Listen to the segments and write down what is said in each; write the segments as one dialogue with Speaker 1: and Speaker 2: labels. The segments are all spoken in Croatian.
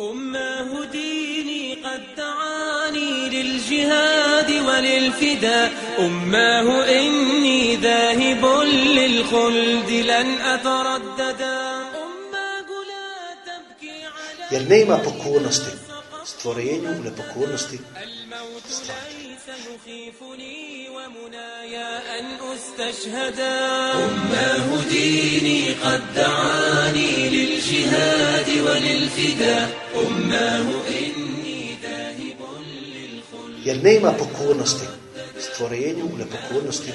Speaker 1: أماه ديني قد دعاني للجهاد وللفداء. أماه إني ذاهب للخلد لن أترددا أماه لا تبكي على
Speaker 2: Jer nema pokornosti. Stvorenju nepokornosti
Speaker 1: الموت. ليس يخيفني ومناي أن أستشهدا. أماه ديني قد دعاني للجهاد وللفداء أماه إني ذاهب للخلد.
Speaker 2: Jer nema pokornosti stvorenju u nepokornosti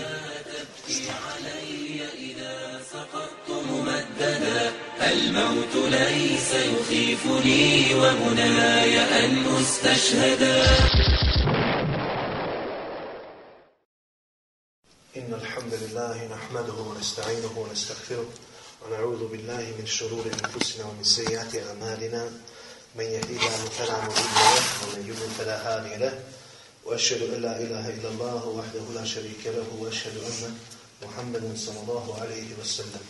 Speaker 1: ممددا الموت ليس يخيفني ومناي أن أستشهدا.
Speaker 2: الحمد لله نحمده ونستعينه ونستغفره ونعوذ بالله من شرور أنفسنا ومن سيئات أعمالنا. من يهدي الله فلا مضل له ومن يضلل فلا هادي له. وأشهد أن لا إله إلا الله وحده لا شريك له وأشهد أن محمدا صلى الله عليه وسلم.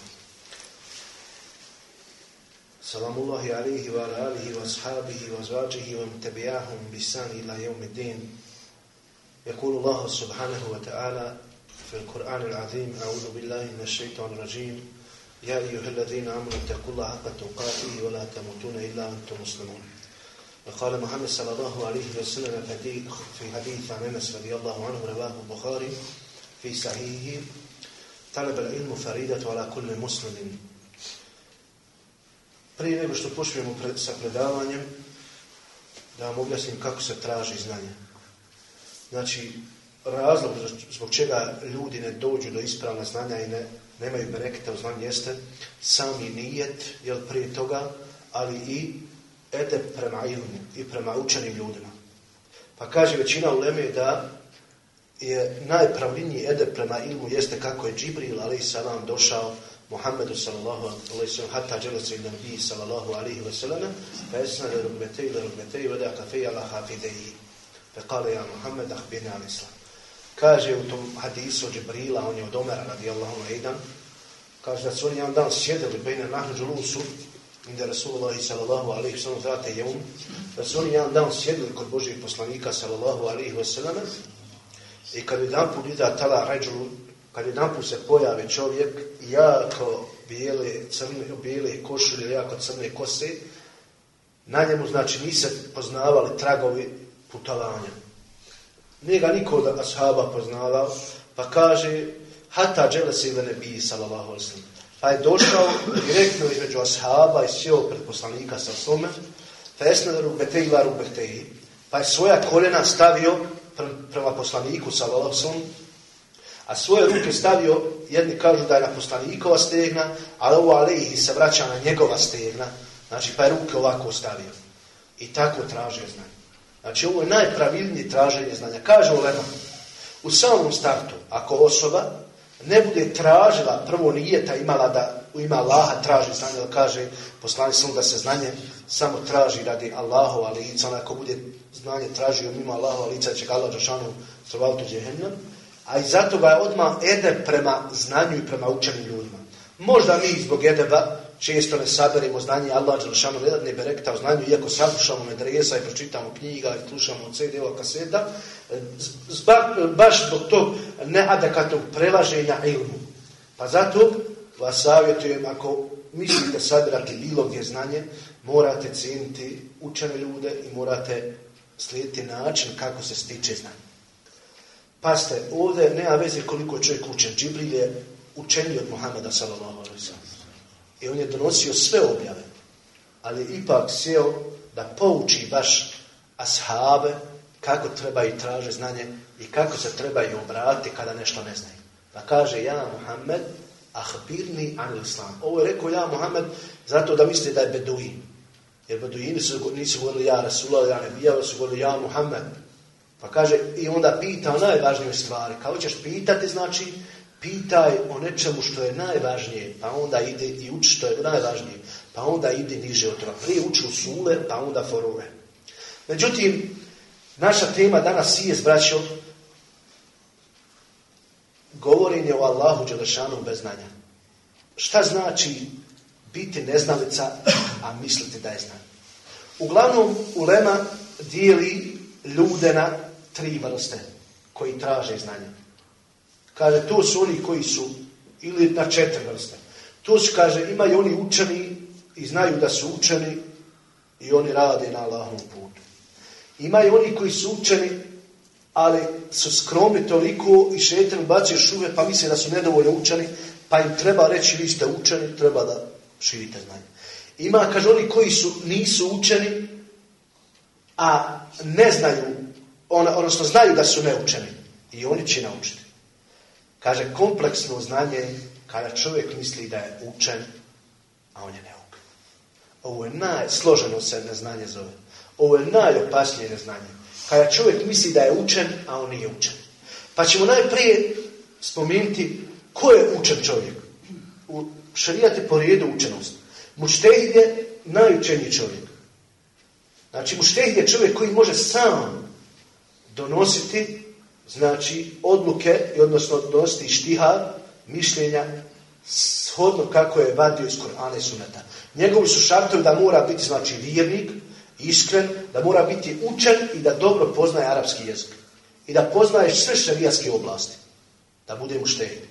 Speaker 2: سلام الله عليه وعلى آله وأصحابه وأزواجه ومن تبعهم بإحسان إلى يوم الدين. يقول الله سبحانه وتعالى في القرآن العظيم. أعوذ بالله من الشيطان الرجيم. يا أيها الذين آمنوا اتقوا الله حق تقاته ولا تموتون إلا وأنتم مسلمون. وقال محمد صلى الله عليه وسلم في حديث عن أنس رضي الله عنه رواه البخاري في صحيحه طلب العلم فريدة على كل مسلم. Prije nego što počnemo sa predavanjem, da vam objasnim kako se traži znanje. Znači, razlog zbog čega ljudi ne dođu do ispravna znanja i ne, nemaju bereketa u znanju jeste sami nijet, jel prije toga, ali i edeb prema ilmu i prema učenim ljudima. Pa kaže većina uleme da je najpravljniji edeb prema ilmu jeste kako je Džibril salam došao Muhammedu sallallahu alaihi sallam hatta dželese i nabi sallallahu alaihi wa sallam fa esna le rukbetej le rukbetej vada kafej ala hafideji fa kale ja Muhammed ahbirni al islam kaže u tom hadisu Džibrila on je od Omera radijallahu aidan kaže da su oni jedan dan sjedili bejne nahnu džulusu inda Rasulullahi sallallahu alaihi sallam zate jeum da su oni jedan dan sjedili kod Božih poslanika sallallahu alaihi wa sallam i kad jedan put ida tala ređulu kad jedan put se pojavi čovjek jako bijele, crne, bijele košulje, jako crne kose, na njemu znači nisu poznavali tragovi putovanja. Nije ga niko od ashaba poznavao, pa kaže hata džele se ili nebi, sallallahu alaihi Pa je došao direktno između ashaba i sjeo pred poslanika sa svome, pa rubete ila rubeteji, pa je svoja koljena stavio prema poslaniku, sallallahu alaihi a svoje ruke stavio, jedni kažu da je na poslanikova stegna, ali ovo alihi se vraća na njegova stegna, znači pa je ruke ovako stavio. I tako tražio znanje. Znači ovo je najpravilnije traženje znanja. Kaže Olema, u samom startu, ako osoba ne bude tražila, prvo nijeta imala da u ima Allaha traži znanje, da kaže poslani sam da se znanje samo traži radi Allahova lica, onako bude znanje tražio mimo Allahova lica, će ga Allah Đašanu strovati u džehennem, a i zato ga je odmah edeb prema znanju i prema učenim ljudima. Možda mi zbog edeba često ne saberimo znanje Allah Đelšanu ne dadne berekta u znanju, iako saslušamo medresa i pročitamo knjiga i slušamo CD-ova kaseta, zba, baš zbog tog neadekatnog prelaženja ilmu. Pa zato vas savjetujem, ako mislite sabirati bilo gdje znanje, morate cijeniti učene ljude i morate slijediti način kako se stiče znanje. Paste, ovdje nema veze koliko je čovjek učen. Džibril je učeniji od Muhammeda sallallahu. I on je donosio sve objave. Ali ipak sjeo da pouči baš ashabe kako trebaju traže znanje i kako se trebaju obratiti kada nešto ne znaju. Pa kaže, ja Muhammed, ahbirni anil islam. Ovo je rekao ja Muhammed zato da misli da je beduin. Jer beduini su, nisu govorili ja ja Nebija, su govorili ja Muhammed. Pa kaže, i onda pita o najvažnijoj stvari. Kao ćeš pitati, znači, pitaj o nečemu što je najvažnije, pa onda ide i uči što je najvažnije, pa onda ide niže od toga. Prije uči u sule, pa onda forove. Međutim, naša tema danas je, braćo, govorenje o Allahu Đelešanu bez znanja. Šta znači biti neznalica, a misliti da je znan? Uglavnom, ulema dijeli ljude na tri vrste koji traže znanje. Kaže, to su oni koji su, ili na četiri vrste. To su, kaže, imaju oni učeni i znaju da su učeni i oni rade na Allahovom putu. Imaju oni koji su učeni, ali su skromni toliko i šetan bacio šuve, pa misle da su nedovoljno učeni, pa im treba reći vi ste učeni, treba da širite znanje. Ima, kaže, oni koji su, nisu učeni, a ne znaju, on, odnosno znaju da su neučeni. I oni će naučiti. Kaže, kompleksno znanje, kada čovjek misli da je učen, a on je neuk. Ovo je najsloženo se neznanje zove. Ovo je najopasnije neznanje. Kada čovjek misli da je učen, a on nije učen. Pa ćemo najprije spomenuti ko je učen čovjek. U šarijati po redu učenost. Mučtehid je najučeniji čovjek. Znači mučtehid je čovjek koji može sam donositi znači odluke, i odnosno donositi štiha, mišljenja, shodno kako je vadio iz Korana i Suneta. Njegovi su šartovi da mora biti znači vjernik, iskren, da mora biti učen i da dobro poznaje arapski jezik. I da poznaje sve šarijaske oblasti. Da bude mu štehid.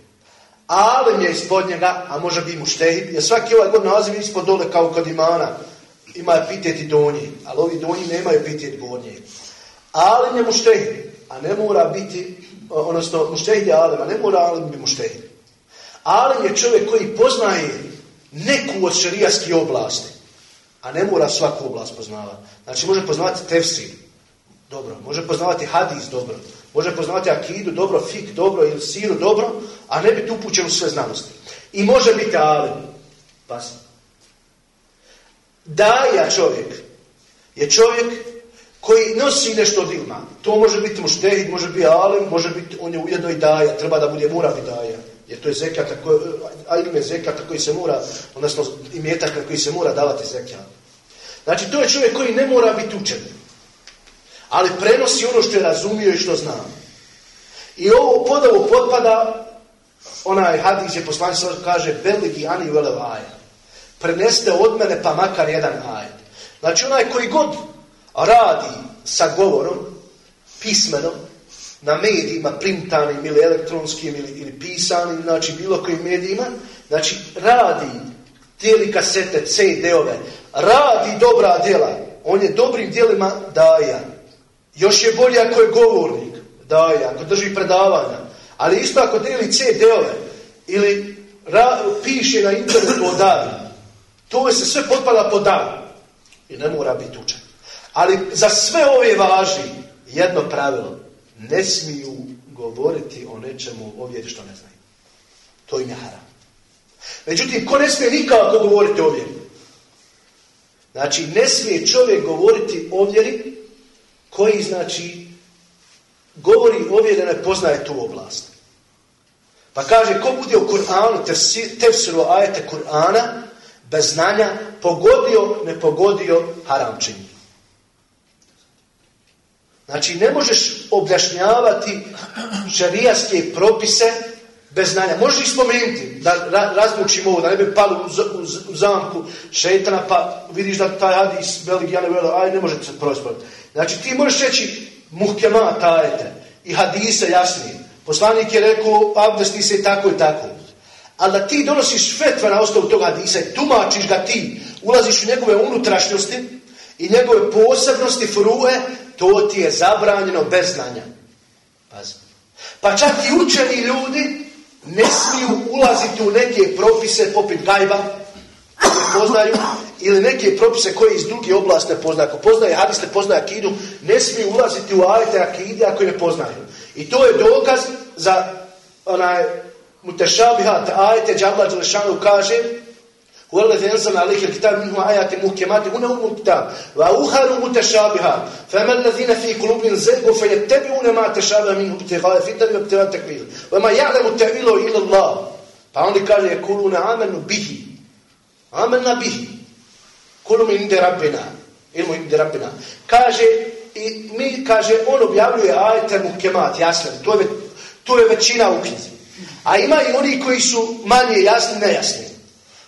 Speaker 2: Alem je ispod njega, a može biti mu štehid, jer svaki ovaj god naziv ispod dole kao kod imana. Ima epitet i donji, ali ovi donji nemaju epitet gornje. Alem je mu štehid, a ne mora biti, odnosno mu štehid je alem, a ne mora alem biti mu štehid. Alem je čovjek koji poznaje neku od šarijaskih oblasti. A ne mora svaku oblast poznavati. Znači može poznavati tefsir, dobro. Može poznavati hadis, dobro. Može poznavati akidu, dobro, fik, dobro, ili siru, dobro, a ne biti upućen u sve znanosti. I može biti alim. Pas. Daja čovjek je čovjek koji nosi nešto od ilma. To može biti muštehid, može biti alim, može biti, on je ujedno i daja, treba da bude mora biti daja. Jer to je zekata, a ilme zekata koji se mora, odnosno na koji se mora davati zekat. Znači, to je čovjek koji ne mora biti učen. Ali prenosi ono što je razumio i što zna. I ovo pod ovo potpada, onaj hadis je poslanik kaže, veliki ani velevaje. Preneste od mene pa makar jedan ajet. Znači, onaj koji god radi sa govorom, pismenom, na medijima, printanim ili elektronskim ili, ili pisanim, znači bilo kojim medijima, znači radi tijeli kasete, CD-ove, radi dobra djela. On je dobrim djelima daja. Još je bolje ako je govornik, daja, ako drži predavanja. Ali isto ako deli CD-ove ili ra, piše na internetu o daji, to se sve potpada po dan. I ne mora biti učen. Ali za sve ove važi jedno pravilo. Ne smiju govoriti o nečemu o vjeri što ne znaju. To im je haram. Međutim, ko ne smije nikako govoriti o vjeri? Znači, ne smije čovjek govoriti o vjeri koji, znači, govori o vjeri da ne poznaje tu oblast. Pa kaže, ko bude u Kur'anu, tefsiru ajete Kur'ana, bez znanja, pogodio, ne pogodio, haram. Znači, ne možeš objašnjavati šarijaske propise bez znanja. Možeš ih spomenuti, da ra, ovo, da ne bi palo u, zamku šetana, pa vidiš da taj hadis Beligijane velo, aj ne može se prospraviti. Znači ti možeš reći muhkema tajete i hadise jasnije. Poslanik je rekao, abdesti se tako i tako. Ali da ti donosiš fetva na osnovu toga hadisa i tumačiš ga ti, ulaziš u njegove unutrašnjosti i njegove posebnosti, frue, to ti je zabranjeno bez znanja. Pazi. Pa čak i učeni ljudi ne smiju ulaziti u neke propise poput gajba, koje poznaju, ili neke propise koje iz druge oblasti ne poznaju. Ako poznaje hadis, ne poznaje akidu, ne smiju ulaziti u ajete akide ako ne poznaju. I to je dokaz za onaj mutešabihat ajete, Džabla Đelešanu kaže والذي أنزل عليك الكتاب منه آيات محكمات هنا أم الكتاب. وأخر متشابهات فما الذين في قلوبهم زيغ فيتبعون ما تشابه منه ابتغاء فتن وابتغاء التكبير وما يعلم التأويل إلا الله. فعندي قال يقولون آمنوا به. آمنا به. كل من عند ربنا. ilmu عند ربنا. kaže i mi kaže on objavljuje ajete muhkemat jasne to je to je većina u knjizi a ima i oni koji su manje jasni nejasni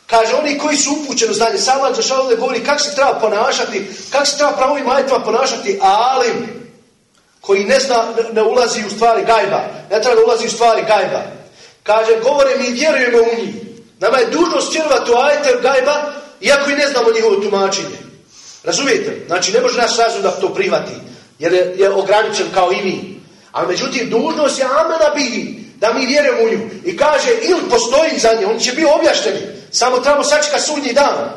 Speaker 2: Kaže, oni koji su upućeni u znanje, sam Đelešanu govori kako se treba ponašati, kako se treba pravovim ajetima ponašati, alim, koji ne zna, ne, ulazi u stvari gajba, ne treba da ulazi u stvari gajba. Kaže, govore mi vjerujemo u njih. Nama je dužnost vjerovati u ajete gajba, iako i ne znamo njihovo tumačenje. Razumijete? Znači, ne može naš razum da to prihvati, jer je, je ograničen kao i mi. A međutim, dužnost je amena bihi, da mi vjerujemo u nju. I kaže, ili postoji za nje, on će biti objašteni. Samo trebamo sačekati sudnji dan.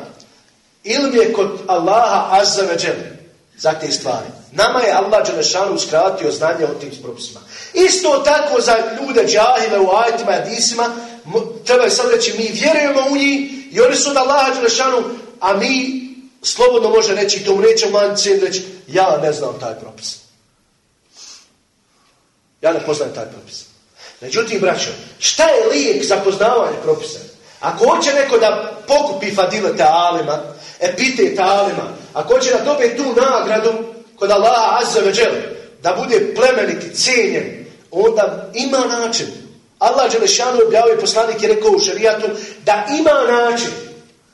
Speaker 2: Ili je kod Allaha azza za te stvari. Nama je Allah Đelešanu uskratio znanje o tim propisima. Isto tako za ljude džahile u ajetima i hadisima, treba sad reći, mi vjerujemo u njih i oni su od Allaha Đelešanu, a mi slobodno može reći, to mu neće manci reći, ja ne znam taj propis. Ja ne poznajem taj propis. Međutim, braćo, šta je lijek za poznavanje propisa? Ako hoće neko da pokupi fadilete alima, epitete alima, ako hoće da dobije tu nagradu kod Allaha azza ve da bude plemenit i cijenjen, onda ima način. Allah Đelešanu objavio poslanik je rekao u šarijatu da ima način.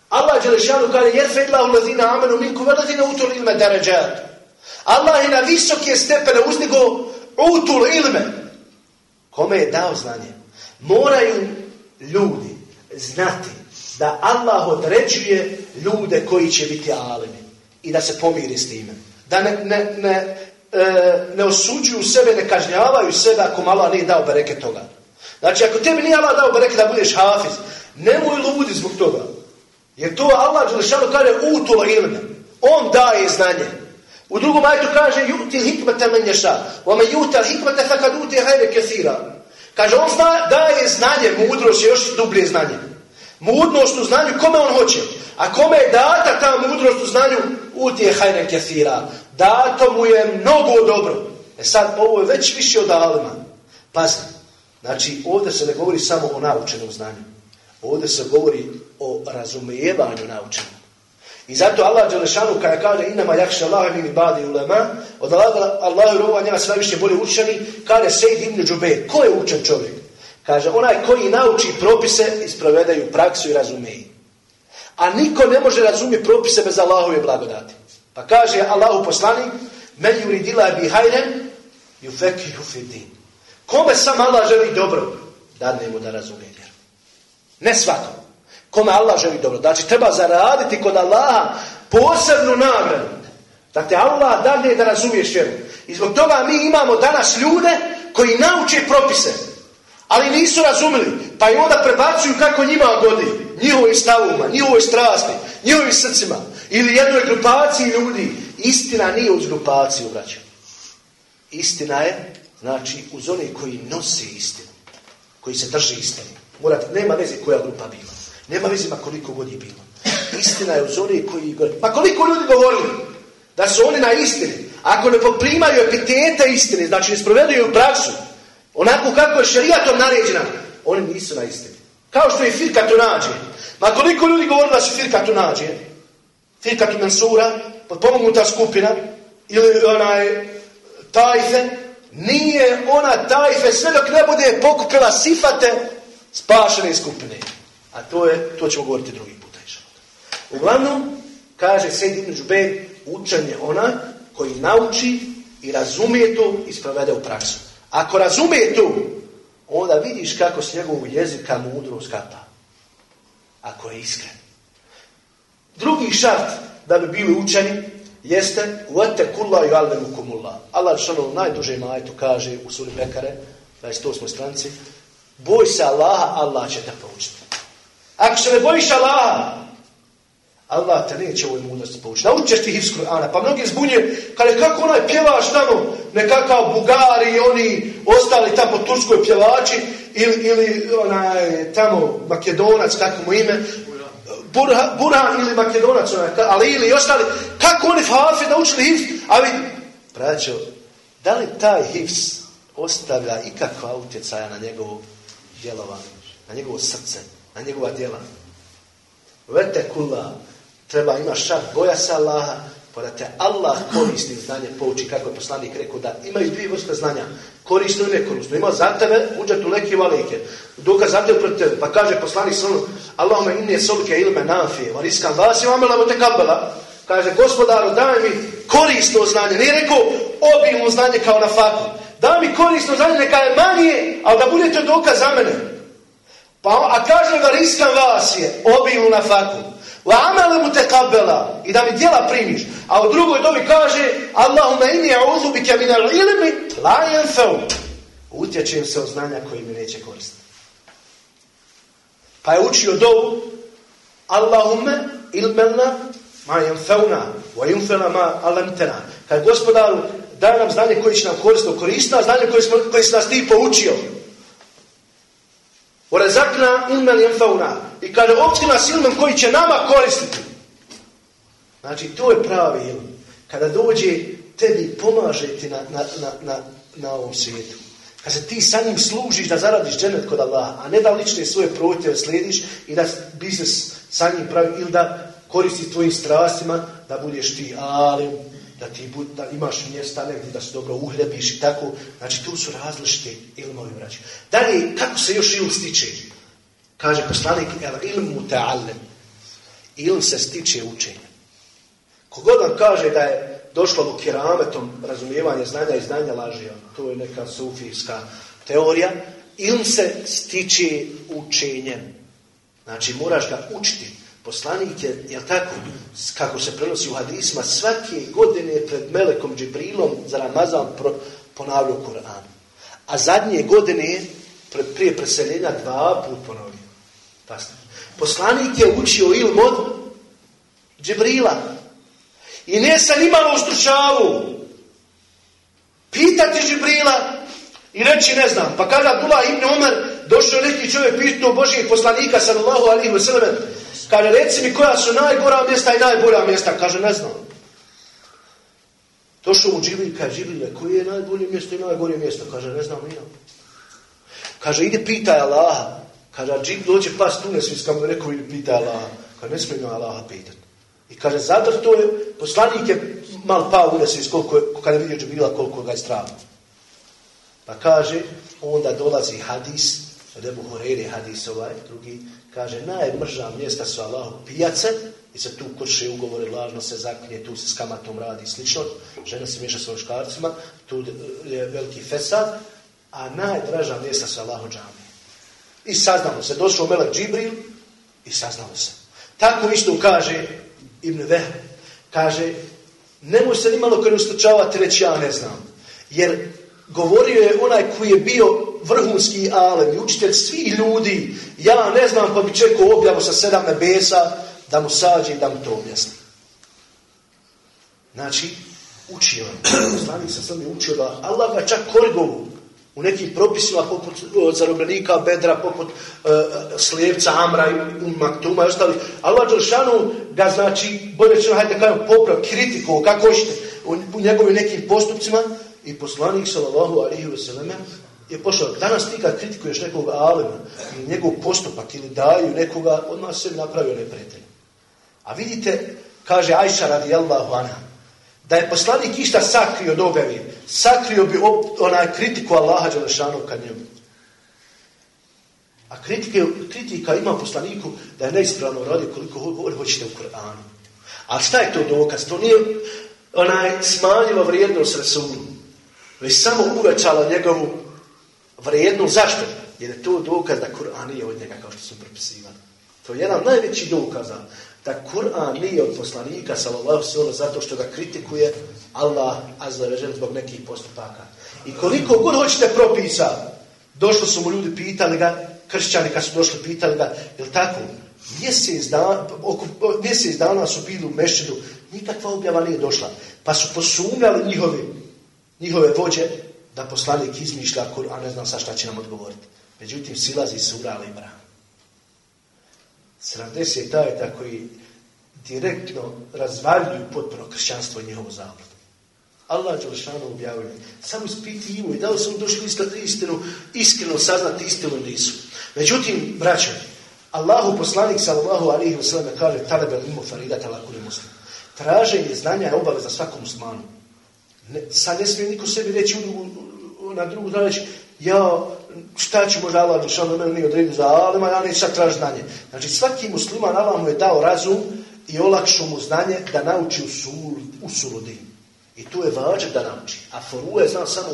Speaker 2: Allah Đelešanu kaže jerfe illahu lazina amenu minku velazina utul ilme deređat. Allah je na visoke stepene uzdigo utul ilme. Kome je dao znanje? Moraju ljudi znati da Allah određuje ljude koji će biti alimi i da se pomiri s time. Da ne, ne, ne, e, ne osuđuju sebe, ne kažnjavaju sebe ako malo nije dao bereke toga. Znači, ako tebi nije Allah dao bereke da budeš hafiz, nemoj ludi zbog toga. Jer to Allah Đelešanu kaže utula ilme. On daje znanje. U drugom ajtu kaže man yasha wa man yu'tal hikmata faqad utiya khayran kaseera. Kaže on zna, daje znanje, mudrost je još dublje znanje. Mudrost u znanju kome on hoće. A kome je data ta mudrost u znanju utije khayran kaseera. Dato mu je mnogo dobro. E sad ovo je već više od alima. Pazi. Znači ovdje se ne govori samo o naučenom znanju. Ovdje se govori o razumijevanju naučenog. I zato Allah Đelešanu kada kaže inama jakša Allah min ibadi ulema, od Allaha Allah i sve više bolje učeni, kaže Sejid ibn Džubeir. Ko je učen čovjek? Kaže onaj koji nauči propise i sprovedaju praksu i razumije. A niko ne može razumjeti propise bez Allahove blagodati. Pa kaže Allahu poslanik, men yuridila bi hajren, yufekihu fi din. Kome sam Allah želi dobro, dadne mu da razumije vjeru. Ne svakom. Kome Allah želi dobro. Znači, treba zaraditi kod Allaha posebnu nagradu. Da te Allah dadne da razumiješ vjeru. I zbog toga mi imamo danas ljude koji nauče propise, ali nisu razumili. Pa i onda prebacuju kako njima godi. Njihovim stavuma, njihovoj strasti, njihovim srcima. Ili jednoj grupaciji ljudi. Istina nije uz grupaciju, braća. Istina je, znači, uz one koji nose istinu. Koji se drže istinu. Morate, nema veze koja grupa bila. Nema veze ma koliko god je bilo. Istina je uz one koji... Pa koliko ljudi govorili da su oni na istini. Ako ne poprimaju epitete istine, znači ne sproveduju praksu, onako kako je šarijatom naređena, oni nisu na istini. Kao što je firka tu nađe. Ma koliko ljudi govorili da su firka tu nađe? Firka tu mensura, potpomognuta skupina, ili onaj tajfe, nije ona tajfe sve dok ne bude pokupila sifate spašene skupine. A to je, to ćemo govoriti drugi puta. Uglavnom, kaže Sejid ibn Žubeir, učen je ona koji nauči i razumije to i sprovede u praksu. Ako razumije to, onda vidiš kako s njegovog jezika mudro skapa. Ako je iskren. Drugi šart da bi bili učeni jeste i alvenu kumulla. Allah što u najdužem ajetu kaže u suri Bekare, 28. stranci, boj se Allaha, Allah će te poučiti. Ako se ne bojiš Allaha, Allah te neće ovoj mudrosti poučiti. Naučiš ti hifz Kur'ana. Pa mnogi zbunje, kada kako onaj pjevaš tamo, nekakav Bugari i oni ostali tamo turskoj pjevači, ili, ili onaj tamo Makedonac, kako mu ime, Burhan, Burhan ili Makedonac, onaj, ali ili ostali, kako oni hafi naučili hifz, a vi, braćo, da li taj hifz ostavlja ikakva utjecaja na njegovo djelovanje, na njegovo srce, na njegova djela? Vete kula, treba imaš šart boja se Allaha, Pa da te Allah korisnim znanjem pouči, kako je poslanik rekao, da imaju dvije vrste znanja. Korisno i nekorisno. Ima za tebe, uđe tu neki valike. Dokaz za tebe protiv tebe. Pa kaže poslanik sallam, Allahuma inni solke ilme nafije, variskan vas i vamela te kabela. Kaže, gospodaru, daj mi korisno znanje. Nije rekao obilno znanje kao na faku. Daj mi korisno znanje, neka je manje, ali da budete dokaz za mene. Pa, a kaže ga vas je obilno na faku. Wa amale mu. I da mi djela primiš. A u drugoj dobi kaže Allahumma inni a'udhu bika min al-ilmi la yanfa'u. Utječem se od znanja koji mi neće koristiti. Pa je učio dovu Allahumma ilmena ma yanfa'una wa yunfa'na ma alamtana. Kad gospodaru daj nam znanje koji će nam koristiti, koristiti znanje koje, smo, koje si nas ti poučio. Orezakna ilmen jenfauna. I kaže, opski nas ilmen koji će nama koristiti. Znači, to je pravi ilmen. Kada dođe, tebi pomaže ti na, na, na, na, ovom svijetu. Kad se ti sa njim služiš da zaradiš dženet kod Allaha, a ne da lične svoje protjeve slijediš i da biznes sa njim pravi, ili da koristi tvojim strastima, da budeš ti alim, da ti bud, da imaš mjesta negdje, da se dobro uhljebiš i tako. Znači, tu su različite ilmovi braći. Dalje, kako se još ilm stiče? Kaže poslanik, el ilm mu ta'allem. Ilm se stiče učenjem. Kogod vam kaže da je došlo mu kirametom razumijevanja znanja i znanja lažija, to je neka sufijska teorija, ilm se stiče učenjem. Znači, moraš ga učiti. Poslanik je, jel tako, kako se prenosi u hadisma, svake godine pred Melekom Džibrilom za Ramazan ponavljao Koran. A zadnje godine, prije preseljenja, dva put ponovio. Poslanik je učio ilm od Džibrila. I ne sa nimalo u stručavu. Pitati Džibrila i reći ne znam. Pa kada Abdullah ibn Umar došao neki čovjek pitao Božijeg poslanika sallallahu alaihi wa sallam Kaže, reci mi koja su najgora mjesta i najbolja mjesta. Kaže, ne znam. Došao mu Džibril, kaže, Džibril, koje je najbolje mjesto i najgore mjesto? Kaže, ne znam, nije. Kaže, ide pitaj Allaha. Kaže, Džibril dođe pas tu nesviska mu rekao, ide pitaj Allaha. Kaže, ne smijem Allaha pitati. I kaže, zato to je, poslanik je mal pao u nesvis, koliko je, kada je vidio Džibrila, koliko ga je strano. Pa kaže, onda dolazi hadis, od Ebu hadis ovaj, drugi, kaže, najmrža mjesta su Allahu pijace, i se tu krše ugovore, lažno se zaklinje, tu se s kamatom radi i slično, žena se miješa s muškarcima, tu je veliki fesad, a najdraža mjesta su Allahu džami. I saznamo se, došao Melek Džibril i saznamo se. Tako isto kaže Ibn Veh, kaže, nemoj se nimalo kad ustučavati reći ja ne znam. Jer govorio je onaj koji je bio vrhunski alem i učitelj svih ljudi. Ja ne znam pa bi čekao objavu sa sedam nebesa da mu sađe i da mu to objasni. Znači, učio je. Slavi se sam učio da Allah ga čak korigovu u nekim propisima poput zarobljenika Bedra, poput uh, slijepca Amra i Maktuma i ostali. Allah Đelšanu ga znači, bolje ćemo hajde kajem poprav, kritiku, kako hoćete, u, njegovim nekim postupcima i poslanik sallallahu alaihi wa sallam je pošao. Danas ti kad kritikuješ nekog alema ili njegov postupak ili daju nekoga, odmah se napravio neprijatelj. A vidite, kaže Ajša radijallahu anha, da je poslanik išta sakrio od sakrio bi onaj kritiku Allaha Đelešanov kad njemu. A kritike, kritika ima poslaniku da je neispravno radi koliko hoćete u Koranu. A šta je to dokaz? To nije onaj smanjilo vrijednost Rasulu, već samo uvećalo njegovu vrijednost. Zašto? Jer je to dokaz da Kur'an nije od njega kao što su propisivali. To je jedan najveći dokaza da Kur'an nije od poslanika sallallahu sallam zato što ga kritikuje Allah azza zbog nekih postupaka. I koliko god hoćete propisa, došli su mu ljudi pitali ga, kršćani kad su došli pitali ga, je li tako? Mjesec dana, oko, mjesec dana su bili u mešćidu, nikakva objava nije došla. Pa su posumljali njihovi, njihove vođe da poslanik izmišlja Kur'an, ne znam sa šta će nam odgovoriti. Međutim, silazi sura Ali Imran. 70 tajeta koji direktno razvaljuju potpuno kršćanstvo i njihovu zabludu. Allah Đelešanu objavljuje. Samo ispiti imu i da li su došli istinu, iskreno saznati istinu nisu. Međutim, braćo, Allahu poslanik sallallahu alaihi wa sallam kaže talebe imu faridat ala kuli muslim. Traženje znanja je obaveza svakom muslimanu. Ne, sad ne smije niko sebi reći u na drugu stranu reći, ja, šta ću možda Allah Đelšanu meni nije odredio za alima, ja neću sad tražiti znanje. Znači svaki musliman Allah mu je dao razum i olakšao mu znanje da nauči usulu din. I tu je vađe da nauči. A foru je zna samo.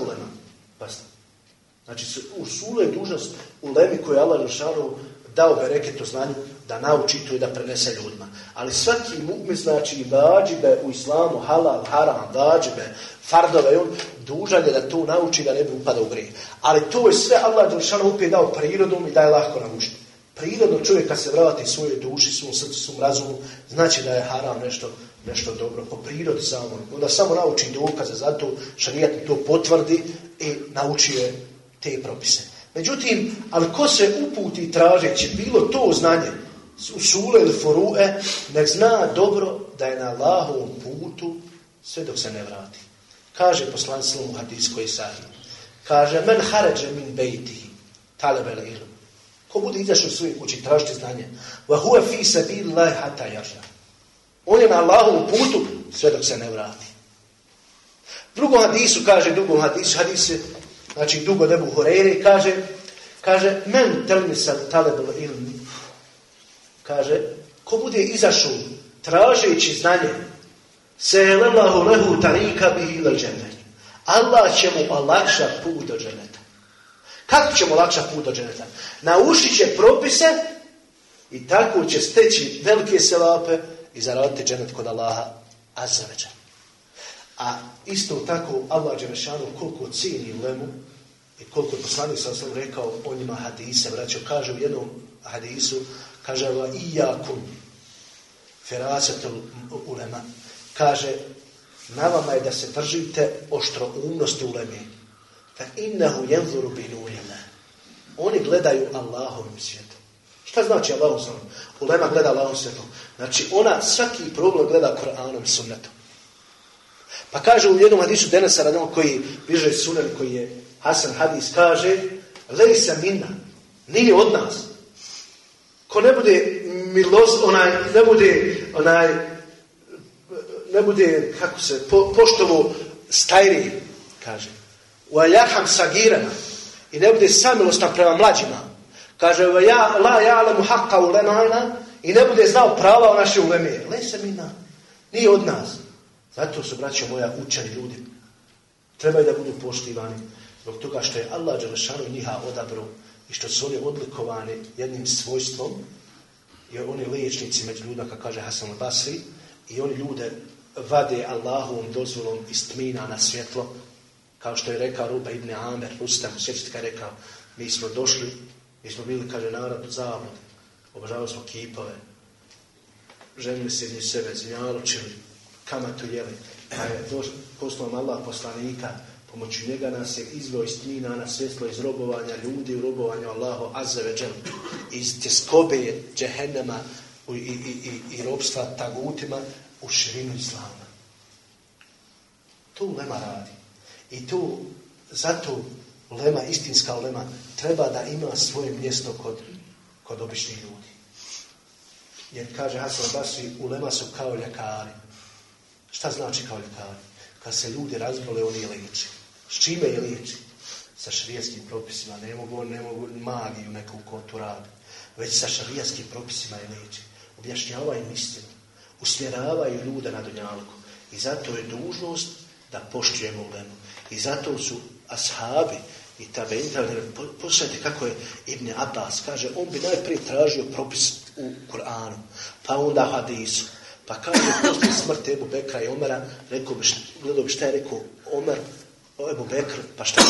Speaker 2: Pasta. Znači, u sulu je dužnost u lemi koju je Allah Đelšanu dao bereket to znanju da nauči to i da prenese ljudima. Ali svaki mu'min znači vađibe u islamu, halal, haram, vađibe, fardove, on dužan je da to nauči da ne bi upadao u grije. Ali to je sve Allah Đelšanu upije dao prirodom i da je lahko naučiti. Prirodno čovjek kad se vrati svojoj duši, svom srcu, svom razumu, znači da je haram nešto, nešto dobro. Po prirodi samo. Onda samo nauči dokaze za to, šarijat to potvrdi i nauči je te propise. Međutim, ali ko se uputi tražeći bilo to znanje u sule ili forue, nek zna dobro da je na Allahovom putu sve dok se ne vrati. Kaže poslan slomu hadijskoj sahih. Kaže, men haređe min bejtihi, talebel ilm. Ko bude izašao u svojoj kući tražiti znanje, wa huwa fi sabilillahi hatta yarja. On je na Allahovom putu sve dok se ne vrati. Drugom hadisu kaže, drugom hadisu, hadise znači dugo debu Horeire, kaže, kaže, men telmisal talebel ilmi, kaže, ko bude izašao tražeći znanje, se lelahu lehu tarika bi ila džennet. Allah će mu olakša put do dženeta. Kako će mu olakša put do dženeta? Naušit će propise i tako će steći velike selape i zaraditi dženet kod Allaha azzaveđa. A isto tako Allah Đelešanu koliko cijeni lemu i koliko poslanik sam sam rekao o njima hadise, vraćao, kaže u jednom hadisu, kaže va i jakum ulema, kaže na vama je da se držite oštro umnosti uleme. Fa innahu jenzuru binurima. Oni gledaju Allahovim svijetom. Šta znači Allahom svijetom? Ulema gleda Allahom svijetom. Znači ona svaki problem gleda Koranom i sunnetom. Pa kaže u jednom hadisu Denesa Radon koji biže sunan koji je Hasan hadis kaže lej se minna, nije od nas. Ko ne bude milost, onaj, ne bude onaj, ne bude, kako se, po, poštovo stajri, kaže. U aljaham sagirana. I ne bude samilostan prema mlađima. Kaže, ja, la ja mu haqqa u lemajna. I ne bude znao prava o naše uleme. Se minna, nije od nas. Zato su, braćo moja, učeni ljudi. Trebaju da budu poštivani. Zbog toga što je Allah Đelešanu njiha odabro i što su oni odlikovani jednim svojstvom, i oni liječnici među ljudima, kako kaže Hasan al-Basri, i oni ljude vade Allahovom dozvolom iz tmina na svjetlo, kao što je rekao Ruba ibn Amer, Rustam, sjećate kada je rekao, mi smo došli, mi smo bili, kaže, narod od zavod, obožavali smo kipove, ženili se iz sebe, zmijaločili, kamatu jeli, pa je poslao Allah poslanika, pomoću njega nas je izveo iz tmina na svjetlo iz robovanja ljudi, u robovanju Allahu azzaveđel, iz tjeskobe džehennema i, i, i, i robstva tagutima u širinu islama. To ulema radi. I to, zato ulema, istinska ulema, treba da ima svoje mjesto kod, kod običnih ljudi. Jer kaže Hasan Basri, ulema su kao ljekari. Šta znači kao ljekari? Kad se ljudi razbole, oni liječi. S čime je liječi? Sa šarijaskim propisima. Ne mogu, ne mogu magiju neku kotu radi. Već sa šarijaskim propisima je liječi. Objašnjavaju istinu. Usmjeravaju ljude na donjalku. I zato je dužnost da poštujemo ulemu. I zato su ashabi i ta poslušajte kako je Ibn Abbas kaže, on bi najprije tražio propis u Koranu, pa onda hadisu. Pa kaže, posle smrti Ebu Bekra i Omera, rekao bi, gledao bi šta je rekao Omer, Ebu Bekr, pa šta je.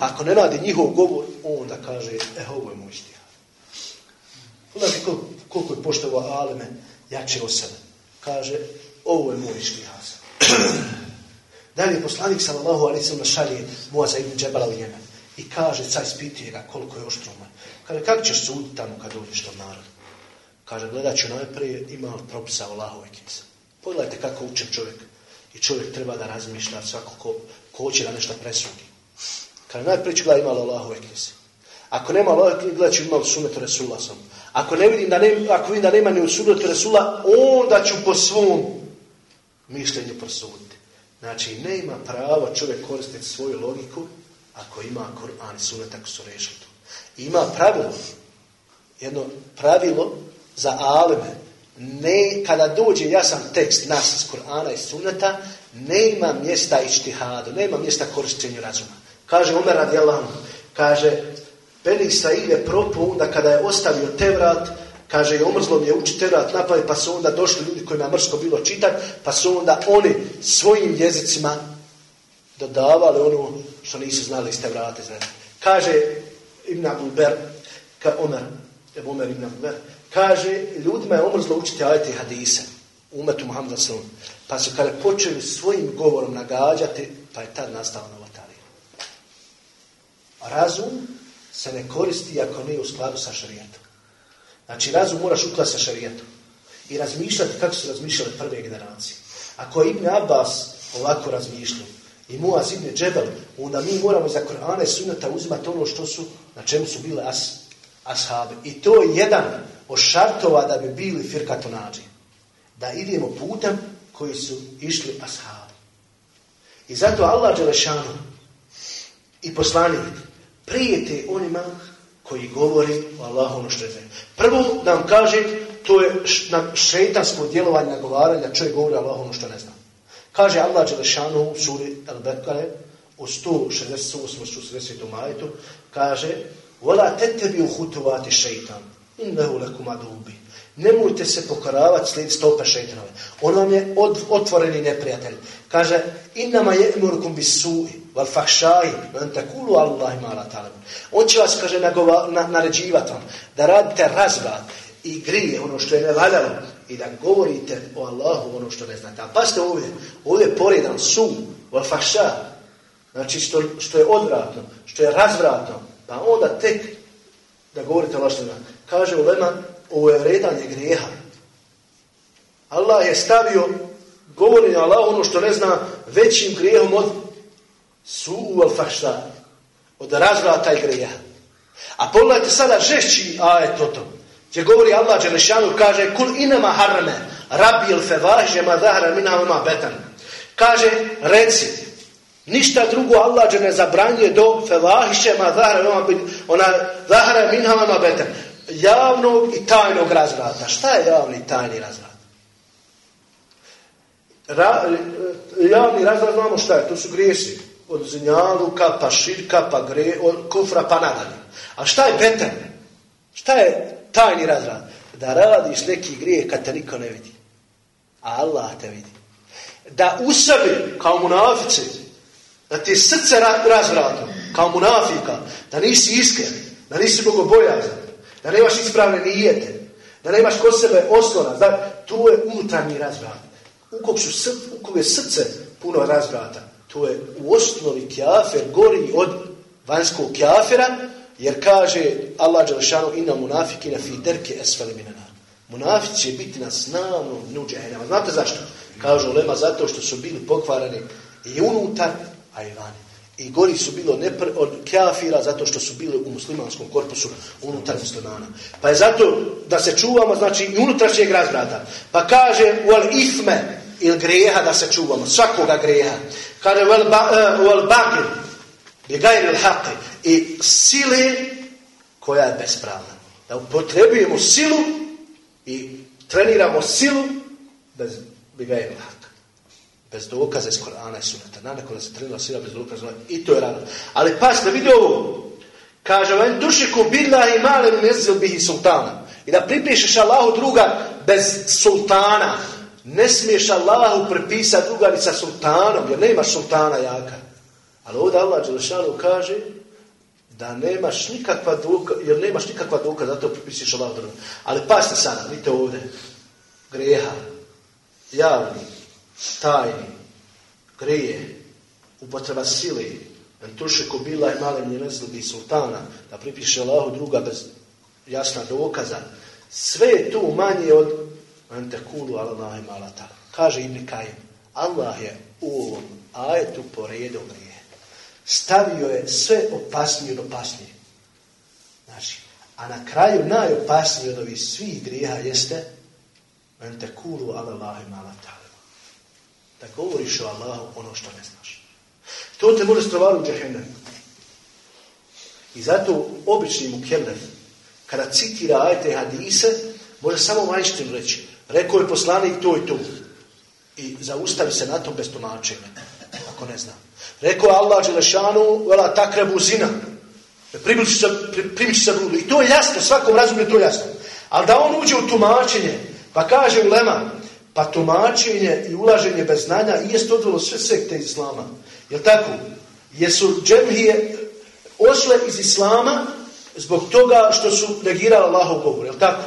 Speaker 2: Ako ne radi njihov govor, onda kaže, e, ovo je moj stih. Znači koliko, je poštovo Aleme jače od sebe. Kaže, ovo je moj stih. Dalje poslanik sallallahu alaihi sallam šalje Muaza ibn Džebala u Jemen. I kaže, caj spitije ga koliko je oštruman. Kaže, kako ćeš suditi tamo kad dođeš tom narodu? Kaže, gledat ću najprije ima propisa o Allahove knjizi. Pogledajte kako učen čovjek. I čovjek treba da razmišlja svako ko, ko hoće da nešto presudi. Kaže, najprije ću gledati ima Allahove knjizi. Ako nema Allahove knjizi, gledat ću ima u sunetu Resula sam. Ako, ne vidim da ne, ako vidim da nema ni u sunetu Resula, onda ću po svom mišljenje prosuditi. Znači, ne ima pravo čovjek koristiti svoju logiku ako ima Kur'an i sunet ako su rešili to. Ima pravilo, jedno pravilo za aleme. Ne, kada dođe jasan tekst nas iz Kur'ana i suneta, nema mjesta ištihadu, nema mjesta korištenju razuma. Kaže Omer radijallahu, kaže, Beni je propo onda kada je ostavio Tevrat, kaže i omrzlo mi je učiti Tevrat napamet, pa su onda došli ljudi kojima je mrsko bilo čitati, pa su onda oni svojim jezicima dodavali ono što nisu znali iz Tevrata. Znači. Kaže Ibn Abulber, ka Omer, Omer Ibn Abulber, kaže ljudima je omrzlo učiti ajete i hadise, umetu Muhammeda sallam. Pa su kada počeli svojim govorom nagađati, pa je tad nastala novotarija. Razum se ne koristi ako nije u skladu sa šarijetom. Znači, razum moraš uklati sa šarijetom. I razmišljati kako su razmišljale prve generacije. Ako je Ibn Abbas ovako razmišljao, i Muaz ibn Džebel, onda mi moramo za Korana i Sunnata uzimati ono što su, na čemu su bile as, ashabe. I to je jedan od šartova da bi bili firkatonađi. Da idemo putem koji su išli ashabi. I zato Allah Đelešanu i poslanik prijete onima koji govori o Allahu ono što je zemlje. Prvo nam kaže, to je šeitansko djelovanje nagovaranja, čovjek govori o Allahu ono što ne zna. Kaže Allah Đelešanu u suri Al-Bekare, u 168. 160. majetu, kaže Vola tetebi uhutuvati šeitan, innehu lekum adubi. Nemojte se pokoravati slijed stope šeitanove. On vam je od, otvoreni neprijatelj. Kaže, innama je imurukum bisu'i, val fahšaji, takulu Allahi talem. On će vas, kaže, nagova, na, naređivati vam, da radite razvrat i grije, ono što je nevaljalo, i da govorite o Allahu ono što ne znate. A pasite ovdje, ovdje je poredan su, val fahša, znači što, je odvratno, što je razvratno, pa onda tek da govorite o Allahu što ne. Kaže Ulema, ovo je vredanje grijeha. Allah je stavio govorenje Allah ono što ne zna većim grijehom od su al fahša, od razvrata i grijeha. A pogledajte sada žešći ajet o tom. Gdje govori Allah Đelešanu, kaže kul inama harame, rabi il fevahiže ma zahra mina ma betan. Kaže, reci, ništa drugo Allah ne zabranjuje do fevahiše ma zahra ona zahra mina ma betan javnog i tajnog razvrata. Šta je javni i tajni razvrat? Ra, javni razvrat znamo šta je, to su grijesi. Od zinjaluka, pa širka, pa gre, od kufra, pa nadalje. A šta je betan? Šta je tajni razvrat? Da radiš neki grijeh kad te niko ne vidi. A Allah te vidi. Da u sebi, kao munafici, da ti srce razvratom, kao munafika, da nisi iskren, da nisi bogobojazan, da nemaš ispravne nijete, da nemaš kod sebe oslona, da to je unutarnji razvrat. Ukog, su, ukog je srce puno razvrata, to je u osnovi kjafer gori od vanjskog kjafera, jer kaže Allah Đelešanu inna munafikina fi derke esfali minena. Munafici će biti na dnu džahenama. Znate zašto? Kaže Ulema zato što su bili pokvarani i unutar, a i vani. I gori su bilo nepr, od kafira zato što su bili u muslimanskom korpusu unutar muslimana. Pa je zato da se čuvamo, znači i unutrašnjeg razbrata. Pa kaže ual ifme ili greha da se čuvamo, svakoga greha. Kaže ual, ba, uh, ual bagir, il haqi. I sile koja je bespravna. Da upotrebujemo silu i treniramo silu bez haqi bez dokaza iz Korana i Suneta. Nakon da se trenila sila bez dokaza, i to je rano. Ali pasite, vidi ovo. Kaže, ven dušiku billahi malem nezil bihi sultana. I da pripišeš Allahu druga bez sultana. Ne smiješ Allahu prepisati druga ni sa sultanom, jer nemaš sultana jaka. Ali ovdje Allah Đelešanu kaže da nemaš nikakva doka, jer nemaš nikakva doka, zato pripisiš Allahu druga. Ali pasite sada, vidite ovdje. Greha, javni, tajni, greje, upotreba sile, tušiku bila i male njenezlbi sultana, da pripiše Allahu druga bez jasna dokaza, sve je tu manje od antekulu Allahi malata. Kaže Ibn Kajim, Allah je u ovom ajetu poredio grije. Stavio je sve opasnije od opasnije. Znači, a na kraju najopasnije od ovih svih grija jeste antekulu Allahi malata. Da govoriš o Allahu ono što ne znaš. To te može strovari u džahennem. I zato obični mu kada citira ajte hadise, može samo majštim reći. Rekao je poslanik to i to. I zaustavi se na tom bez tumačenja. Ako ne zna. Rekao je Allah Đelešanu, vela takrebu zina. Primiči se, se bludu. I to je jasno, svakom razumiju to jasno. Ali da on uđe u tumačenje, pa kaže u lema, pa tumačenje i ulaženje bez znanja i jest odvelo sve sekte Islama. Jel tako? Jesu džemhije osle iz Islama zbog toga što su negirali Allahov govor. Jel tako?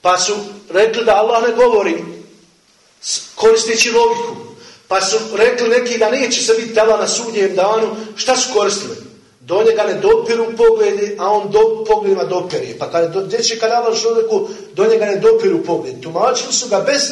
Speaker 2: Pa su rekli da Allah ne govori koristeći logiku. Pa su rekli neki da neće se biti tela na sudnjem danu. Šta su koristili? Do njega ne dopiru pogledi, a on do, pogledima doperi. Pa kada gdje će Allah čovjeku, do njega ne dopiru pogledi. Tumačili su ga bez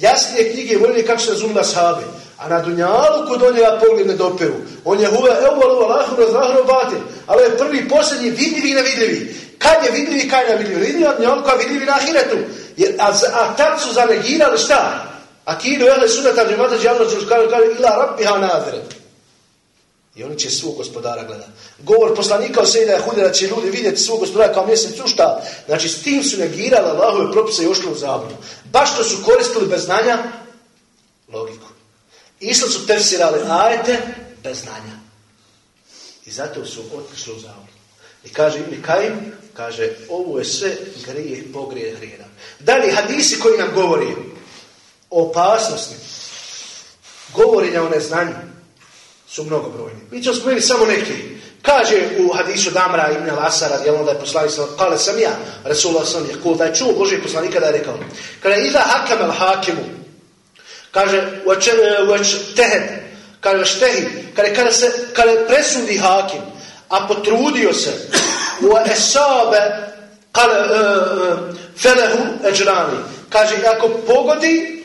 Speaker 2: jasnije knjige voljeli kako se razumila sahabe. A na dunjalu kod do njega pogled ne dopiru. On je huve, evo, evo, lahro, zahro, bate. Ali je prvi, posljednji, vidljivi i nevidljivi. Kad je vidljivi, kad je nevidljivi? Vidljivi na dunjalu, kad vidljivi na ahiretu. Jer, a, a tad su zanegirali šta? Akidu ehle sunata džemata kaže, ila rabbiha nadre. I oni će svog gospodara gledati. Govor poslanika o Sejda Hudera će ljudi vidjeti svog gospodara kao mjesec ušta. Znači s tim su negirali Allahove propise i ušli u zabunu. Baš što su koristili bez znanja logiku. Isto su tefsirali ajete bez znanja. I zato su otišli u zabunu. I kaže Ibn Kajim, kaže ovo je sve grijeh, pogrije grijena. Dalje hadisi koji nam govori o opasnosti, govorenja o neznanju, su mnogobrojni. Mi ćemo spomenuti samo neki. Kaže u hadisu Damra ibn Lasara, radijalno da je poslanik sam, kale sam ja, Rasulullah sam je kul, da je čuo Božih poslanika da je rekao, kada iza hakam al hakimu, kaže, uač tehed, kaže štehi, kada, kada, se, kada presudi hakim, a potrudio se, u esabe, kale, uh, felehu eđrani, kaže, ako pogodi,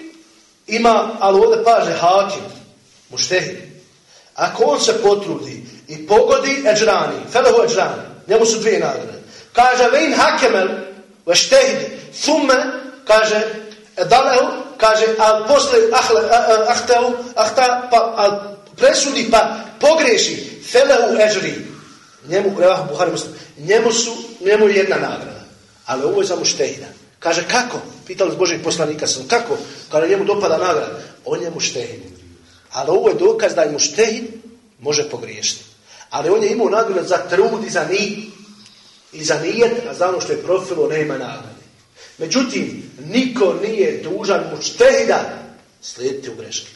Speaker 2: ima, ali ovdje paže hakim, muštehi, ako on se potrudi i pogodi eđrani, felehu eđrani, njemu su dvije nagrade. Kaže, vein hakemel, veštehid, thumme, kaže, dalehu, kaže, al posle ahteu, ahta, pa, al presudi, pa pogreši, felehu eđri, njemu, Revahu Buhari muslim, njemu su, njemu jedna nagrada. Ali ovo je za muštehida. Kaže, kako? Pitali s Božeg poslanika sam, kako? Kada njemu dopada nagrada, on je muštehid. Ali ovo je dokaz da je mu može pogriješiti. Ali on je imao nagradu za trud i za ni i za nijet, a za ono što je profilo nema nagrade. Međutim, niko nije dužan mu štehida slijediti u greški.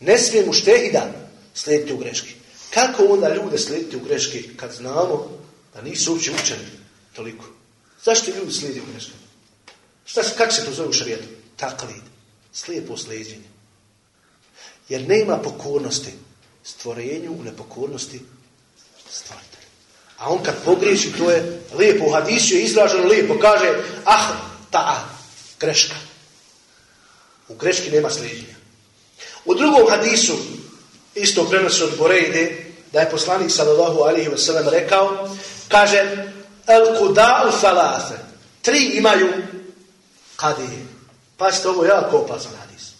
Speaker 2: Ne smije mu štehida slijediti u greški. Kako onda ljude slijediti u greški kad znamo da nisu uopće učeni toliko? Zašto ljudi slijedi u greškama? Šta, kako se to zove u šarijetu? Taklid. Slijepo slijedjenje. Jer nema pokornosti stvorenju u nepokornosti stvoritelju. A on kad pogriješi, to je lijepo. U hadisu je izraženo lijepo. Kaže, ah, ta, greška. U greški nema slijedjenja. U drugom hadisu, isto prenosi od Borejde, da je poslanik sallallahu alihi wasallam rekao, kaže, el kuda'u falase. Tri imaju kadije. Pazite, ovo je jako opasan hadis.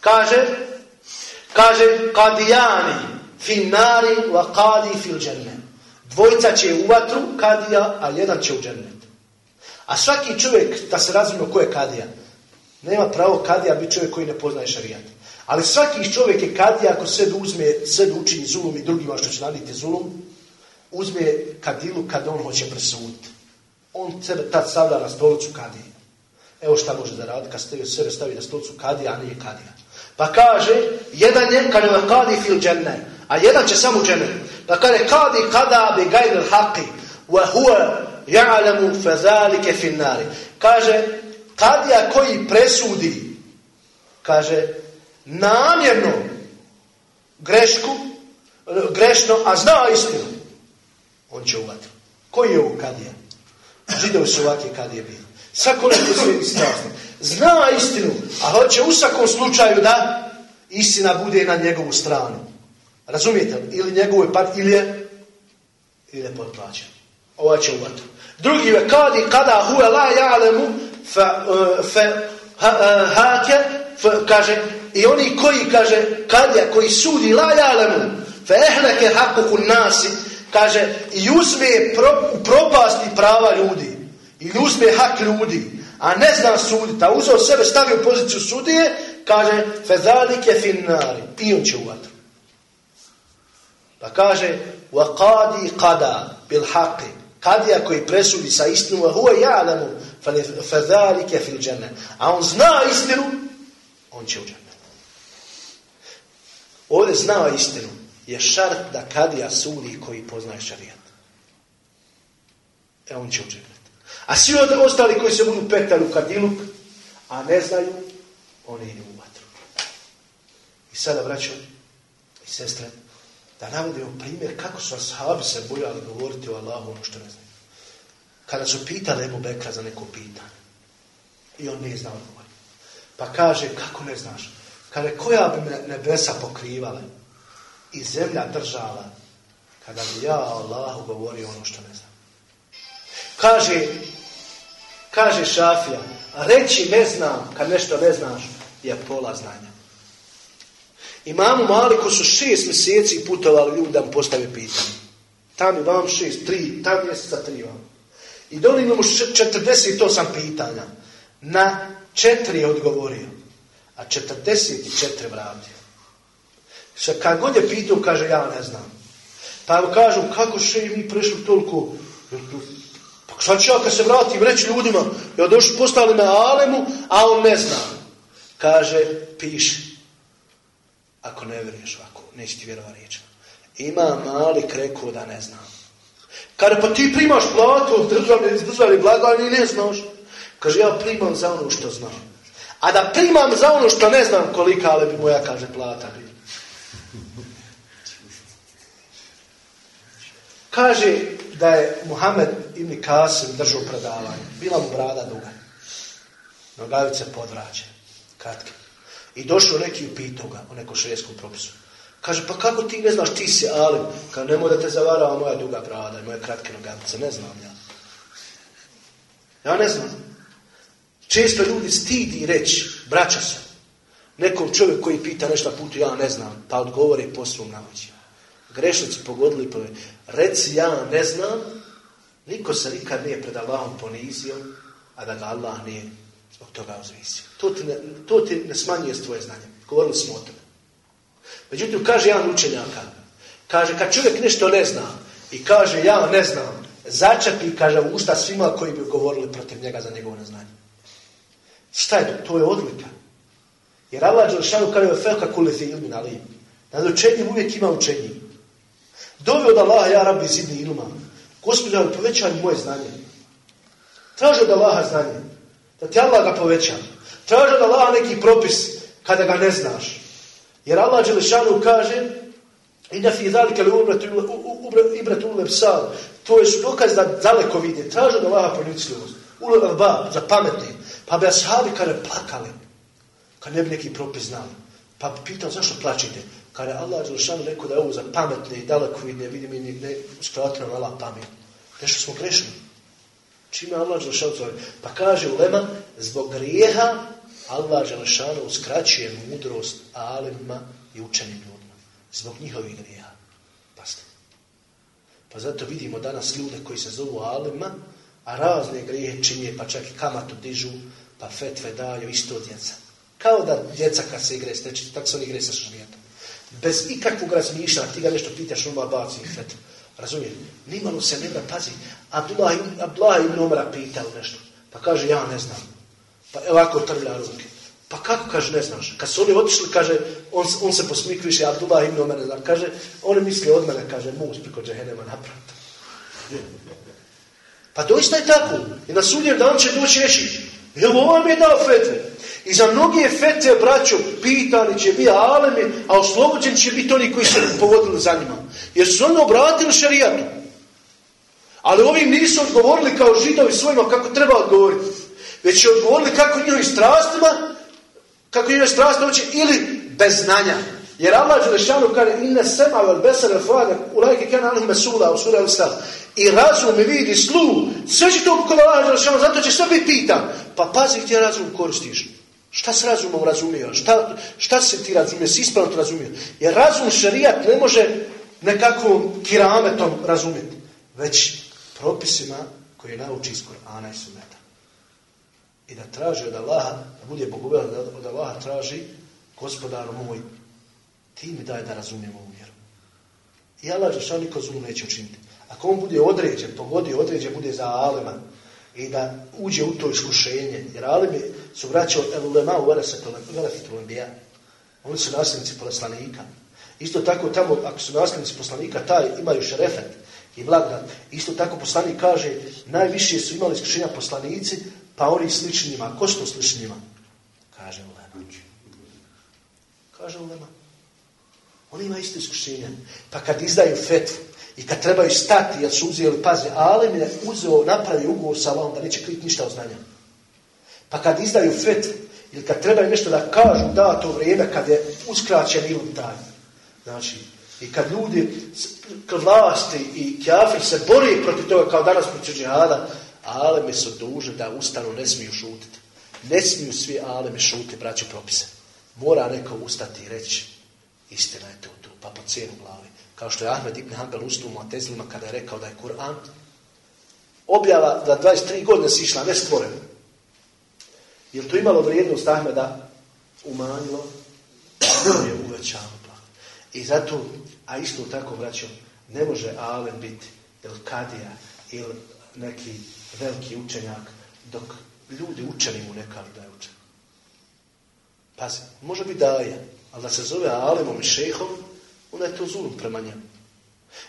Speaker 2: Kaže, Kaže, kadijani finari wa kadi fil džennet. Dvojica će u vatru, kadija, a jedan će u džennet. A svaki čovjek, da se razumije ko je kadija, nema pravo kadija biti čovjek koji ne poznaje šarijat. Ali svaki čovjek je kadija ako sve uzme, sve učini zulum i drugima što će naditi zulum, uzme kadilu kad on hoće presuditi. On sebe tad stavlja na stolicu kadije. Evo šta može da radi kad sebe stavi na stolicu kadija, a nije kadija. Pa kaže, jedan je kada je kadi fil dženne, a jedan će samo dženne. Pa kaže, kadi kada bi gajl haqi, wa huwa ja'lamu fazalike fin nari. Kaže, kadija koji presudi, kaže, namjerno grešku, grešno, a zna istinu, on će uvati. Koji je ovo kadija? Židovi su ovakve kadije bili. Svako neko sve strasno. Zna istinu, a hoće u svakom slučaju da istina bude na njegovu stranu. Razumijete? Ili njegovoj part, ili je, ili je potplaćen. Ova će u. Drugi je kadi kada huve la ja'lemu fe, fe hake f- kaže, i oni koji, kaže, kadija, koji sudi la jalemu, fe ehleke hakuhu nasi, kaže, i uzme pro, propasti prava ljudi, i uzme hak ljudi, a ne zna suditi, a uzeo sebe, stavio poziciju sudije, kaže, fe zalike finnari, i on će u vatru. Pa kaže, bil haqi, kadija koji presudi sa istinu, huwa ja'lamu, zalike fil džene. A on zna istinu, on će u džene. Ovdje znao istinu je šart da kadija sudi koji poznaje šarijat. E on će u džene. A svi ostali koji se budu petali u kadiluk, a ne znaju, oni idu u vatru. I sada, braćo i sestre, da navedemo primjer kako su ashabi se bojali govoriti o Allahu ono što ne znaju. Kada su pitali Ebu Bekra za neko pitanje. I on nije znao odgovor. Pa kaže, kako ne znaš? Kaže, koja bi me nebesa pokrivala i zemlja držala kada bi ja Allahu govorio ono što ne znam. Kaže, kaže Šafija, reći ne znam kad nešto ne znaš je pola znanja. Imamu Maliku su šest mjeseci putovali ljudi da mu postave pitanje. Tam i vam šest, tri, tam mjeseca tri vam. I donijeli mu 48 pitanja. Na četiri je odgovorio, a 44 vratio. Što kad god je pitao, kaže ja ne znam. Pa kažu, kako še mi prešli toliko? Sad ću ja kad se vratim reći ljudima, ja došli postali na Alemu, a on ne zna. Kaže, piši. Ako ne vjeruješ ovako, neće ti vjerova riječ. Ima Malik rekao da ne znam. Kaže, pa ti primaš platu od državne, iz ne znaš. Kaže, ja primam za ono što znam. A da primam za ono što ne znam kolika, ali bi moja, kaže, plata bila. Kaže da je Muhammed ibn Kasim držao predavanje. Bila mu brada duga. Nogavice podvraće. Kratke. I došao neki i pitao ga o nekom šredskom propisu. Kaže, pa kako ti ne znaš, ti si alim. Kaže, nemoj da te zavarava moja duga brada i moje kratke nogavice. Ne znam ja. Ja ne znam. Često ljudi stidi reći, braća se, nekom čovjek koji pita nešto putu, ja ne znam, pa odgovori po svom. Grešnici pogodili prve. Reci ja ne znam, niko se nikad nije pred Allahom ponizio, a da ga Allah nije zbog toga uzvisio. To ti ne, to ti ne smanjuje tvoje znanje. Govorili smo o tome. Međutim, kaže jedan učenjaka, kaže, kad čovjek nešto ne zna i kaže, ja ne znam, začepi, kaže, usta svima koji bi govorili protiv njega za njegovo neznanje. Šta je to? To je odlika. Jer Allah Đelšanu kaže, felka kuleti ilmin alim. Nad učenjem uvijek ima učenje. Dovi od Allaha, ja rabi zidni ilma. Gospodin, povećaj moje znanje. Traži od Allaha znanje. Da ti Allah ga poveća. Traži od Allaha neki propis kada ga ne znaš. Jer Allah Đelešanu kaže Inna fi zalika li ibrat uleb sad. To je dokaz da daleko vidi. Traži od Allaha pronicljivost. Uleb albab, za pametni. Pa bi ashabi kada plakali. Kad ne bi neki propis znali. Pa bi pitao zašto plačite. Kada je Allah Đelešanu rekao da je ovo za pametne i daleko vidne, vidi mi ne uskratio nam Allah pamet. Nešto smo grešni. Čime Allah Đelešanu zove? Pa kaže Ulema, zbog grijeha Allah Đelešanu uskraćuje mudrost alimima i učenim ljudima. Zbog njihovih grijeha. Pasti. Pa zato vidimo danas ljude koji se zovu alima, a razne grijehe činje, pa čak i kamatu dižu, pa fetve daju isto djeca. Kao da djeca kad se igre s nečim, tako se oni igre sa šarijetom. Bez ikakvog razmišljanja, ti ga nešto pitaš, on baci i fetvu. Razumijem? Nimalo se ne da pazi. Abdullah, Abdullah ibn Umara pitao nešto. Pa kaže, ja ne znam. Pa ovako trlja ruke. Pa kako kaže, ne znaš? Kad su oni otišli, kaže, on, on se posmik više, Abdullah ibn Umara, znam, kaže, oni misli od mene, kaže, mus priko džehenema napraviti. Pa doista je tako. I na sudnjem dan će doći reći, ovo mi je dao fetve. I za mnoge fetve, braćo, pitani će biti alemi, a oslobođen će biti oni koji se povodili za njima. Jer su oni obratili šarijatu. Ali ovim nisu odgovorili kao židovi svojima kako treba odgovoriti. Već je odgovorili kako njihovim strastima, kako njihovim strastima će, ili bez znanja. Jer Allah Đelešanu kaže inne sema vel besele fuade u lajke kana alih mesula u sura al I razum i vidi slu. Sve će to kod Allah Đelešanu, zato će sve biti pitan. Pa pazi gdje razum koristiš. Šta s razumom razumio? Šta, šta se ti razumio? Si ispravno to razumio? Jer razum šarijat ne može nekakvom kirametom razumjeti, već propisima koje nauči iz Korana i Sunneta. I da traži od Allaha, da bude bogobojan, da od Allaha traži, gospodaru moj, ti mi daj da razumijem ovu vjeru. I Allah Žešan niko zlu neće učiniti. Ako on bude određen, pogodio određen, bude za alema i da uđe u to iskušenje. Jer alemi su vraćao elulema u velefitu lembija. Oni su nasljednici poslanika. Isto tako tamo, ako su nasljednici poslanika, taj imaju šerefet i blagodat. Isto tako poslanik kaže, najviše su imali iskušenja poslanici, pa oni slični njima. Ko su to slični njima? Kaže ulema. Kaže ulema. Oni imaju isto iskušenja. Pa kad izdaju fetvu i kad trebaju stati, jer su uzeli, pazi, Alem je uzeo, napravi ugovor sa Allahom da neće kriti ništa o znanja. Pa kad izdaju fetvu, ili kad trebaju nešto da kažu da to vrijeme kad je uskraćen ili taj. Znači, i kad ljudi, vlasti i kjafir se bori protiv toga kao danas protiv džihada, alemi su dužni da ustanu, ne smiju šutiti. Ne smiju svi alemi šutiti, braći propise. Mora neko ustati i reći, istina je to tu, pa po cijenu glavi. Kao što je Ahmed ibn Hanbel ustao u Mu'tezilima kada je rekao da je Kur'an objava da 23 godine si išla, ne stvoreno. Je to imalo vrijednost Ahmeda? Umanjilo? je uvećalo. I zato, a isto tako, braćo, ne može Alem biti ili Kadija ili neki veliki učenjak, dok ljudi učeni mu ne da je učen. Pazi, može biti daje, ali da se zove Alemom i šehom, onda je to zulum prema njemu.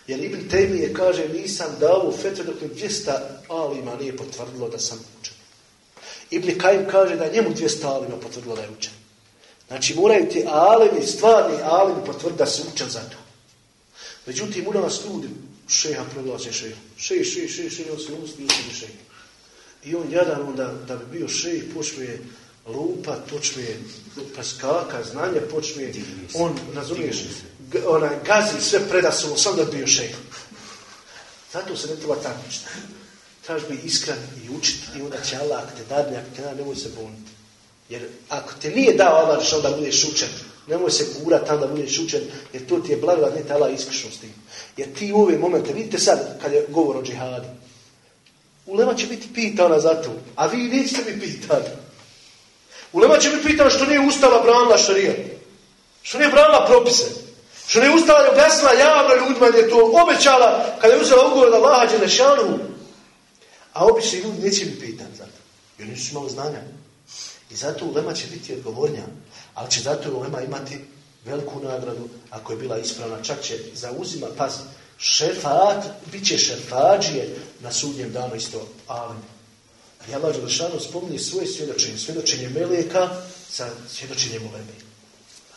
Speaker 2: Jer Ibn Temije kaže, nisam dao fetve dok mi 200 alima nije potvrdilo da sam učen. Ibn Kajim kaže da njemu 200 alima potvrdilo da je učen. Znači moraju ti alemi, stvarni alemi potvrditi da se učan za to. Međutim, u nas ljudi, šeha proglaše šeha. Šej, šej, šej, šej, on se usti šeha. I on jedan onda, da bi bio šej, počne lupa, počne preskaka, znanje, počne, on, razumiješ, onaj, gazi sve predasovo, sam da bi bio šeha. Zato se ne treba takmičiti. Trebaš biti iskren i učiti i onda će Allah, te dadne, ako te nemoj se boniti. Jer ako te nije dao Allah da budeš učen, nemoj se gurati tamo da budeš učen, jer to ti je blagodat, ne te Allah iskušao s tim. Jer ti u ove momente, vidite sad kad je govor o džihadu, Ulema će biti pitana za to, a vi nećete mi pitati. Ulema će biti pitana što nije ustala branila šarija. Što nije branila propise. Što nije ustala i objasnila javno ljudima gdje je to obećala kada je uzela ugovor da Allaha Đelešanu. A obični ljudi neće mi pitati za to. Jer nisu imali znanja. I zato ulema će biti odgovornja, ali će zato ulema imati veliku nagradu ako je bila ispravna. Čak će zauzima, pazi, šefat, bit će šefađije na sudnjem danu isto, ali I Allah Đelešanu spominje svoje svjedočenje, svjedočenje Meleka sa svjedočenjem uleme.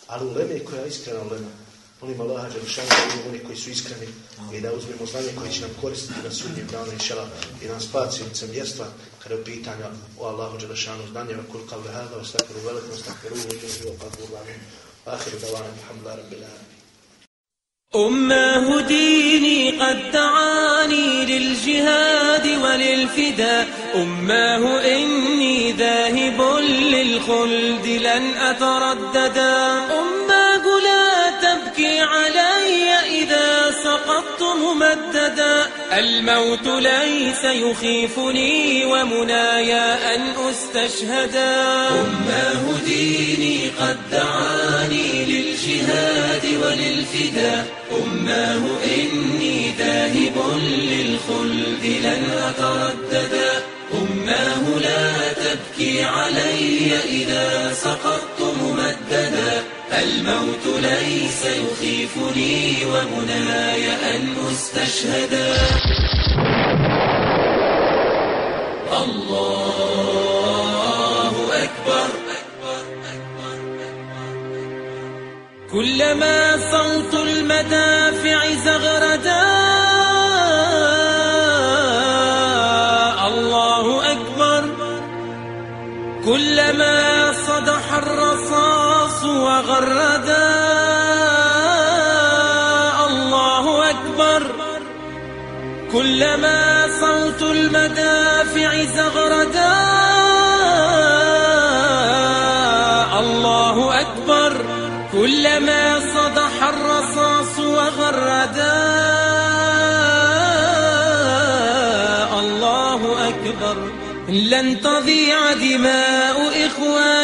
Speaker 2: Ali uleme koja je iskrena ulema. Molim Allah Đelešanu da oni koji su iskreni i da uzmemo znanje koje će nam koristiti na sudnjem danu inšala i nam spaci lice mjestva kada je pitanja o Allahu Đelešanu znanje wa kul qavle hada wa stakfiru velikom stakfiru wa jumhi wa qavlu lamin آخر دعوانا الحمد لله رب العالمين
Speaker 1: أماه ديني قد دعاني للجهاد وللفداء أماه إني ذاهب للخلد لن أترددا سقطت ممددا. الموت ليس يخيفني ومنايا أن أستشهدا. أماه ديني قد دعاني للجهاد وللفداء أماه إني ذاهب للخلد لن أترددا. أماه لا تبكي علي إذا سقطت ممددا. الموت ليس يخيفني ومناي أن أستشهدا الله أكبر. كلما صوت المدافع زغردا وغردا الله أكبر. كلما صوت المدافع زغردا كلما صدح الرصاص وغردا الله أكبر. لن تضيع دماء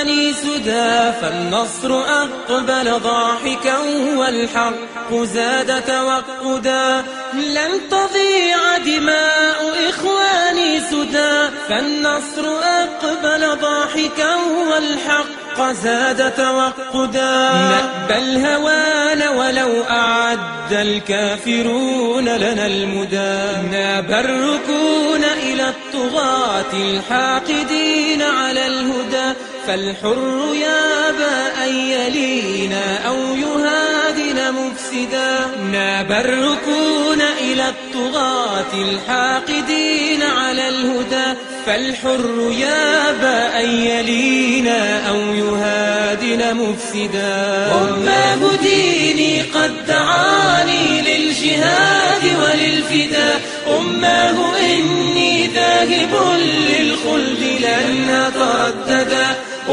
Speaker 1: إخواني سدى فالنصر أقبل ضاحكا والحق زاد توقدا. لن تضيع دماء إخواني سدى فالنصر أقبل ضاحكا والحق زاد توقدا. نأبى الهوان ولو أعد الكافرون لنا المدى. نابى الركون إلى الطغاة الحاقدين على الهدى. فالحر يابى أن يلينا أو يهادنا مفسدا. نابى الركون إلى الطغاة الحاقدين على الهدى. فالحر يابى أن يلينا أو يهادنا مفسدا. أماه ديني قد دعاني للجهاد وللفداء أماه إني ذاهب للخلد لن أترددا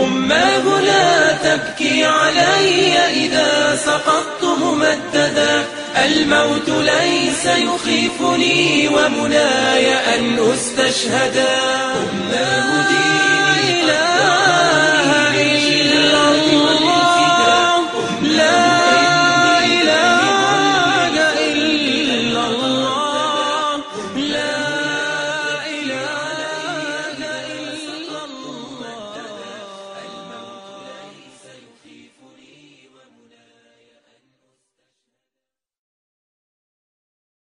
Speaker 1: أماه لا تبكي علي إذا سقطت ممددا الموت ليس يخيفني ومناي أن أستشهدا. أماه لا